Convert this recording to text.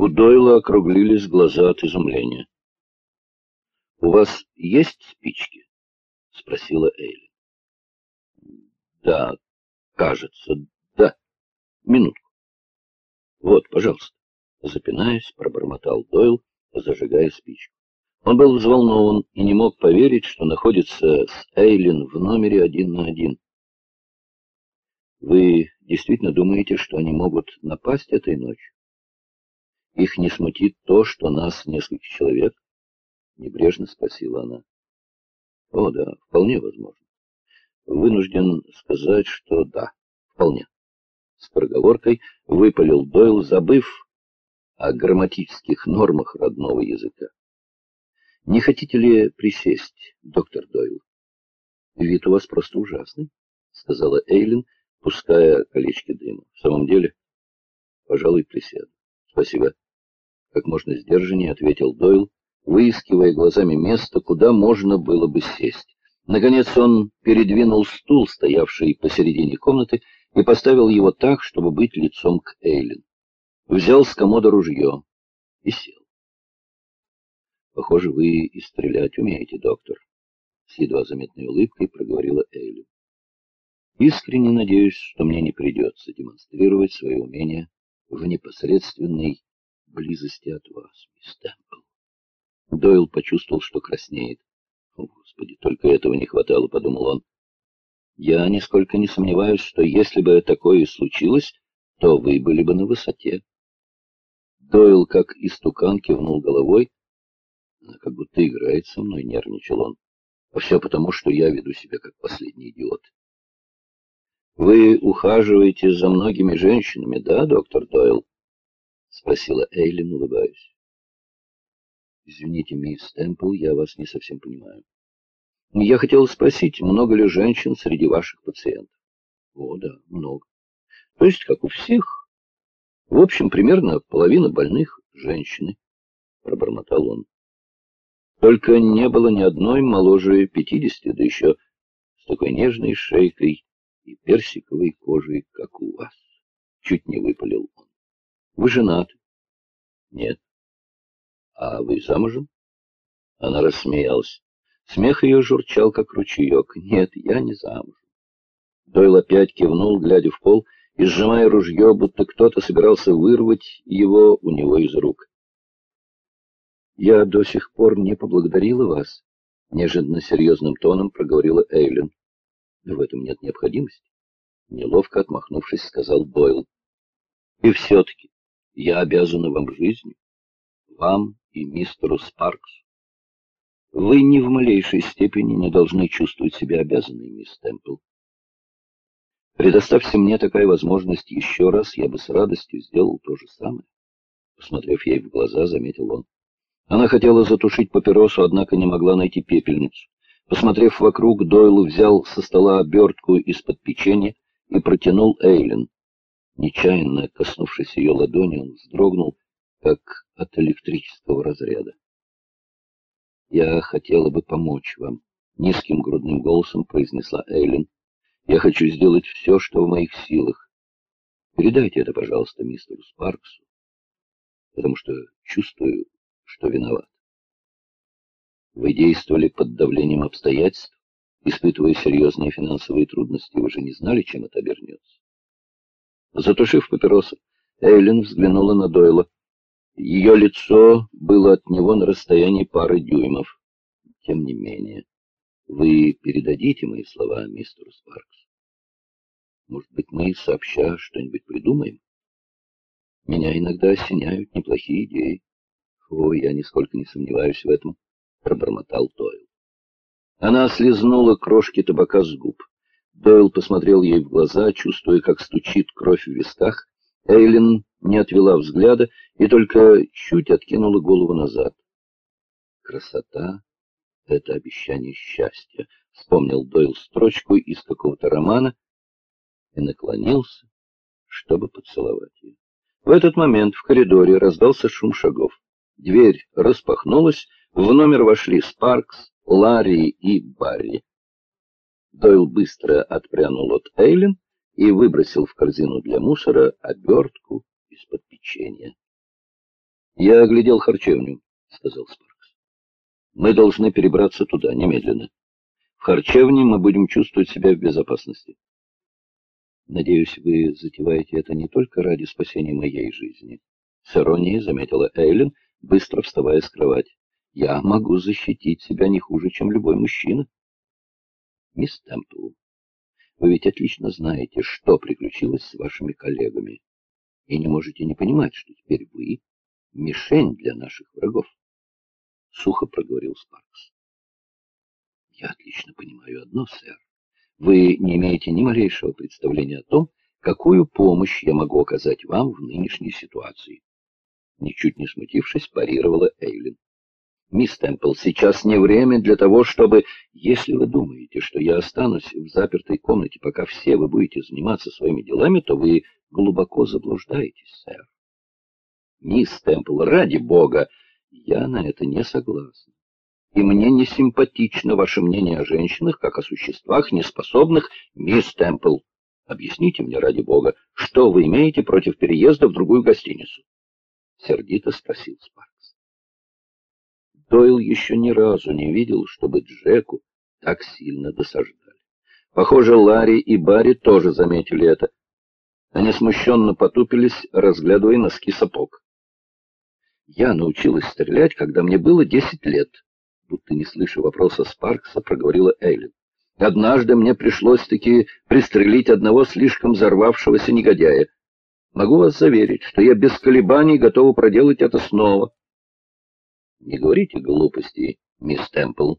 У Дойла округлились глаза от изумления. — У вас есть спички? — спросила Эйли. — Да, кажется, да. Минутку. — Вот, пожалуйста. Запинаясь, пробормотал Дойл, зажигая спичку. Он был взволнован и не мог поверить, что находится с Эйлин в номере один на один. Вы действительно думаете, что они могут напасть этой ночью? Их не смутит то, что нас несколько человек? Небрежно спросила она. О, да, вполне возможно. Вынужден сказать, что да, вполне. С проговоркой выпалил Дойл, забыв о грамматических нормах родного языка. Не хотите ли присесть, доктор Дойл? Вид у вас просто ужасный, сказала Эйлин, пуская колечки дыма. В самом деле, пожалуй, присяду. Спасибо. Как можно сдержаннее ответил Дойл, выискивая глазами место, куда можно было бы сесть. Наконец он передвинул стул, стоявший посередине комнаты, и поставил его так, чтобы быть лицом к Эйлин. Взял с комода ружье и сел. Похоже, вы и стрелять умеете, доктор. С едва заметной улыбкой проговорила Эйли. Искренне надеюсь, что мне не придется демонстрировать свое умение в непосредственной близости от вас, мисс Темпл. Дойл почувствовал, что краснеет. О, Господи, только этого не хватало, подумал он. Я нисколько не сомневаюсь, что если бы такое и случилось, то вы были бы на высоте. Дойл, как истукан, кивнул головой, она как будто играет со мной, нервничал он. А все потому, что я веду себя как последний идиот. Вы ухаживаете за многими женщинами, да, доктор Дойл? Спросила Эйлин, улыбаясь. Извините, мисс Темпл, я вас не совсем понимаю. Я хотел спросить, много ли женщин среди ваших пациентов? О, да, много. То есть, как у всех. В общем, примерно половина больных — женщины, — пробормотал он. Только не было ни одной моложе пятидесяти, да еще с такой нежной шейкой и персиковой кожей, как у вас. Чуть не выпалил он. Вы женаты? Нет. А вы замужем? Она рассмеялась. Смех ее журчал, как ручеек. Нет, я не замужем. Дойл опять кивнул, глядя в пол, и сжимая ружье, будто кто-то собирался вырвать его у него из рук. «Я до сих пор не поблагодарила вас», — неожиданно серьезным тоном проговорила Эйлин. «В этом нет необходимости», — неловко отмахнувшись, сказал Дойл. «И все-таки я обязана вам жизнью, вам и мистеру Спарксу. Вы ни в малейшей степени не должны чувствовать себя обязанной, мисс Темпл. Предоставьте мне такая возможность еще раз, я бы с радостью сделал то же самое. Посмотрев ей в глаза, заметил он. Она хотела затушить папиросу, однако не могла найти пепельницу. Посмотрев вокруг, Дойл взял со стола обертку из-под печенья и протянул Эйлин. Нечаянно коснувшись ее ладони, он вздрогнул, как от электрического разряда. «Я хотела бы помочь вам», — низким грудным голосом произнесла Эйлин. «Я хочу сделать все, что в моих силах. Передайте это, пожалуйста, мистеру Спарксу, потому что чувствую, что виноват. Вы действовали под давлением обстоятельств, испытывая серьезные финансовые трудности, вы же не знали, чем это обернется. Затушив папиросу, Эйлин взглянула на Дойла. Ее лицо было от него на расстоянии пары дюймов. Тем не менее, вы передадите мои слова мистеру Спаркс. Может быть, мы сообща что-нибудь придумаем? Меня иногда осеняют неплохие идеи. «О, я нисколько не сомневаюсь в этом», — пробормотал Дойл. Она слезнула крошки табака с губ. Дойл посмотрел ей в глаза, чувствуя, как стучит кровь в висках. Эйлин не отвела взгляда и только чуть откинула голову назад. «Красота — это обещание счастья», — вспомнил Дойл строчку из какого-то романа и наклонился, чтобы поцеловать ее. В этот момент в коридоре раздался шум шагов. Дверь распахнулась, в номер вошли Спаркс, Ларри и Барри. Дойл быстро отпрянул от Эйлин и выбросил в корзину для мусора обертку из-под печенья. «Я оглядел харчевню», — сказал Спаркс. «Мы должны перебраться туда немедленно. В харчевне мы будем чувствовать себя в безопасности». «Надеюсь, вы затеваете это не только ради спасения моей жизни», — с иронией заметила Эйлин, быстро вставая с кровати. «Я могу защитить себя не хуже, чем любой мужчина». «Мисс Темпл, вы ведь отлично знаете, что приключилось с вашими коллегами, и не можете не понимать, что теперь вы — мишень для наших врагов. Сухо проговорил Спаркс. Я отлично понимаю одно, сэр. Вы не имеете ни малейшего представления о том, какую помощь я могу оказать вам в нынешней ситуации. Ничуть не смутившись, парировала Эйлин. Мисс Темпл, сейчас не время для того, чтобы... Если вы думаете, что я останусь в запертой комнате, пока все вы будете заниматься своими делами, то вы глубоко заблуждаетесь, сэр. Мисс Темпл, ради бога, я на это не согласна. И мне не симпатично ваше мнение о женщинах, как о существах, неспособных, мисс Темпл. Объясните мне, ради бога, что вы имеете против переезда в другую гостиницу? Сердито спросил Спарк. Дойл еще ни разу не видел, чтобы Джеку так сильно досаждали. Похоже, Ларри и Барри тоже заметили это. Они смущенно потупились, разглядывая носки сапог. «Я научилась стрелять, когда мне было десять лет», будто не слыша вопроса Спаркса, проговорила Эйлин. «Однажды мне пришлось-таки пристрелить одного слишком взорвавшегося негодяя. Могу вас заверить, что я без колебаний готова проделать это снова». Не говорите глупостей, мисс Темпл,